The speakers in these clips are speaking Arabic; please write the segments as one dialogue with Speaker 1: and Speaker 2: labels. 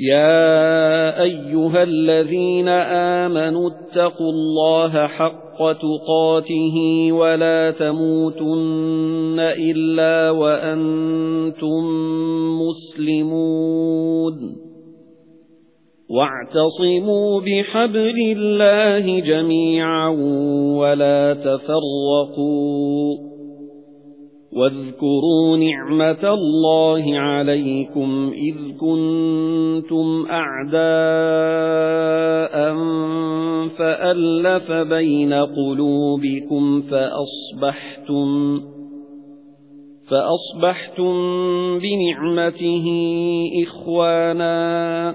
Speaker 1: يَا أَيُّهَا الَّذِينَ آمَنُوا اتَّقُوا اللَّهَ حَقَّ تُقَاتِهِ وَلَا تَمُوتُنَّ إِلَّا وَأَنتُم مُّسْلِمُونَ. وَاعْتَصِمُوا بِحَبْلِ اللَّهِ جَمِيعًا وَلَا تَفَرَّقُوا. وَاذْكُرُوا نِعْمَةَ اللَّهِ عَلَيْكُمْ إِذْ كُنتُمْ أَعْدَاءً فَأَلَّفَ بَيْنَ قُلُوبِكُمْ فَأَصْبَحْتُمْ فَأَصْبَحْتُمْ بِنِعْمَتِهِ إِخْوَانًا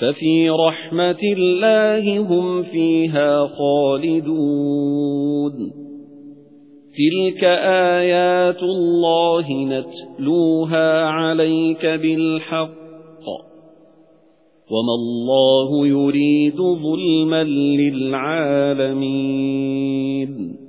Speaker 1: فَفِي رَحْمَةِ اللَّهِ هُمْ فِيهَا خَالِدُونَ. تِلْكَ آيَاتُ اللَّهِ نَتْلُوهَا عَلَيْكَ بِالْحَقِّ. وَمَا اللَّهُ يُرِيدُ ظُلْمًا لِلْعَالَمِينَ.